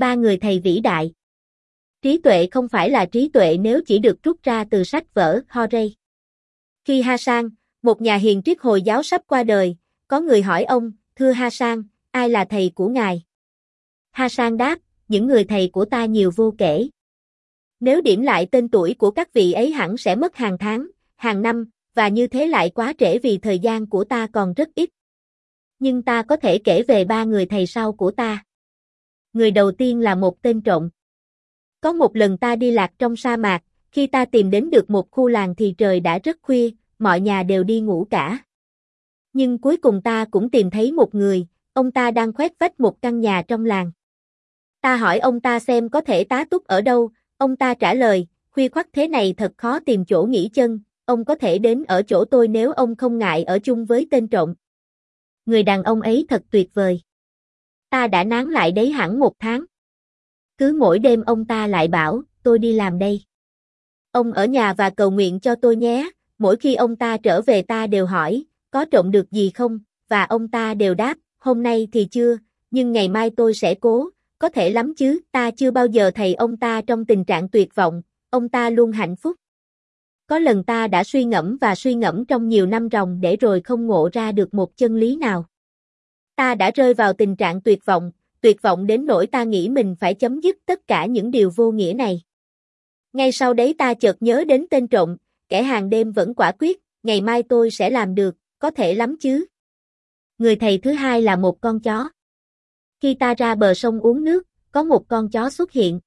Ba người thầy vĩ đại. Trí tuệ không phải là trí tuệ nếu chỉ được rút ra từ sách vở Horay. Khi Ha Sang, một nhà hiền triết Hồi giáo sắp qua đời, có người hỏi ông, thưa Ha Sang, ai là thầy của ngài? Ha Sang đáp, những người thầy của ta nhiều vô kể. Nếu điểm lại tên tuổi của các vị ấy hẳn sẽ mất hàng tháng, hàng năm, và như thế lại quá trễ vì thời gian của ta còn rất ít. Nhưng ta có thể kể về ba người thầy sau của ta. Người đầu tiên là một tên trộm. Có một lần ta đi lạc trong sa mạc, khi ta tìm đến được một khu làng thì trời đã rất khuya, mọi nhà đều đi ngủ cả. Nhưng cuối cùng ta cũng tìm thấy một người, ông ta đang khoét vách một căn nhà trong làng. Ta hỏi ông ta xem có thể tá túc ở đâu, ông ta trả lời, khuya khoắt thế này thật khó tìm chỗ nghỉ chân, ông có thể đến ở chỗ tôi nếu ông không ngại ở chung với tên trộm. Người đàn ông ấy thật tuyệt vời. Ta đã nán lại đấy hẳn một tháng. Cứ mỗi đêm ông ta lại bảo, tôi đi làm đây. Ông ở nhà và cầu nguyện cho tôi nhé, mỗi khi ông ta trở về ta đều hỏi, có trộm được gì không, và ông ta đều đáp, hôm nay thì chưa, nhưng ngày mai tôi sẽ cố, có thể lắm chứ, ta chưa bao giờ thầy ông ta trong tình trạng tuyệt vọng, ông ta luôn hạnh phúc. Có lần ta đã suy ngẫm và suy ngẫm trong nhiều năm ròng để rồi không ngộ ra được một chân lý nào. Ta đã rơi vào tình trạng tuyệt vọng, tuyệt vọng đến nỗi ta nghĩ mình phải chấm dứt tất cả những điều vô nghĩa này. Ngay sau đấy ta chợt nhớ đến tên trộm, kẻ hàng đêm vẫn quả quyết, ngày mai tôi sẽ làm được, có thể lắm chứ. Người thầy thứ hai là một con chó. Khi ta ra bờ sông uống nước, có một con chó xuất hiện.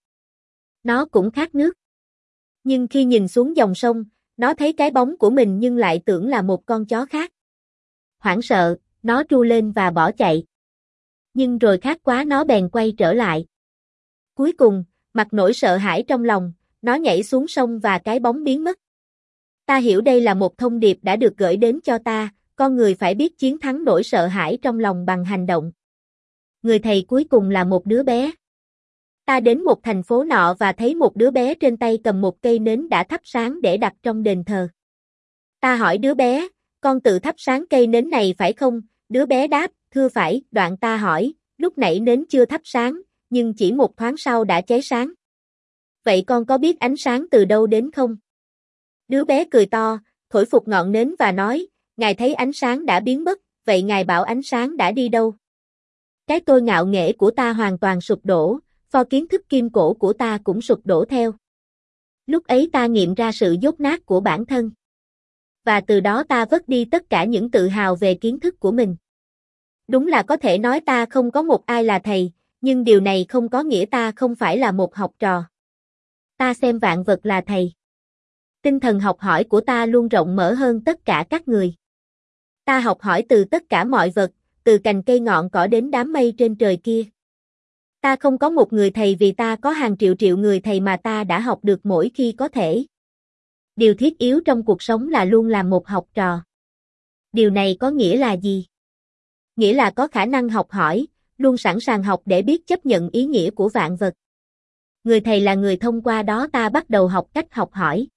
Nó cũng khát nước. Nhưng khi nhìn xuống dòng sông, nó thấy cái bóng của mình nhưng lại tưởng là một con chó khác. Hoảng sợ, nó tru lên và bỏ chạy. Nhưng rồi khát quá nó bèn quay trở lại. Cuối cùng, mặt nỗi sợ hãi trong lòng, nó nhảy xuống sông và cái bóng biến mất. Ta hiểu đây là một thông điệp đã được gửi đến cho ta, con người phải biết chiến thắng nỗi sợ hãi trong lòng bằng hành động. Người thầy cuối cùng là một đứa bé. Ta đến một thành phố nọ và thấy một đứa bé trên tay cầm một cây nến đã thắp sáng để đặt trong đền thờ. Ta hỏi đứa bé, con tự thắp sáng cây nến này phải không? Đứa bé đáp, thưa phải, đoạn ta hỏi, lúc nãy nến chưa thắp sáng, nhưng chỉ một thoáng sau đã cháy sáng. Vậy con có biết ánh sáng từ đâu đến không? Đứa bé cười to, thổi phục ngọn nến và nói, Ngài thấy ánh sáng đã biến mất, vậy Ngài bảo ánh sáng đã đi đâu? Cái tôi ngạo nghễ của ta hoàn toàn sụp đổ, pho kiến thức kim cổ của ta cũng sụp đổ theo. Lúc ấy ta nghiệm ra sự dốt nát của bản thân. Và từ đó ta vứt đi tất cả những tự hào về kiến thức của mình. Đúng là có thể nói ta không có một ai là thầy, nhưng điều này không có nghĩa ta không phải là một học trò. Ta xem vạn vật là thầy. Tinh thần học hỏi của ta luôn rộng mở hơn tất cả các người. Ta học hỏi từ tất cả mọi vật, từ cành cây ngọn cỏ đến đám mây trên trời kia. Ta không có một người thầy vì ta có hàng triệu triệu người thầy mà ta đã học được mỗi khi có thể. Điều thiết yếu trong cuộc sống là luôn làm một học trò. Điều này có nghĩa là gì? Nghĩa là có khả năng học hỏi, luôn sẵn sàng học để biết chấp nhận ý nghĩa của vạn vật. Người thầy là người thông qua đó ta bắt đầu học cách học hỏi.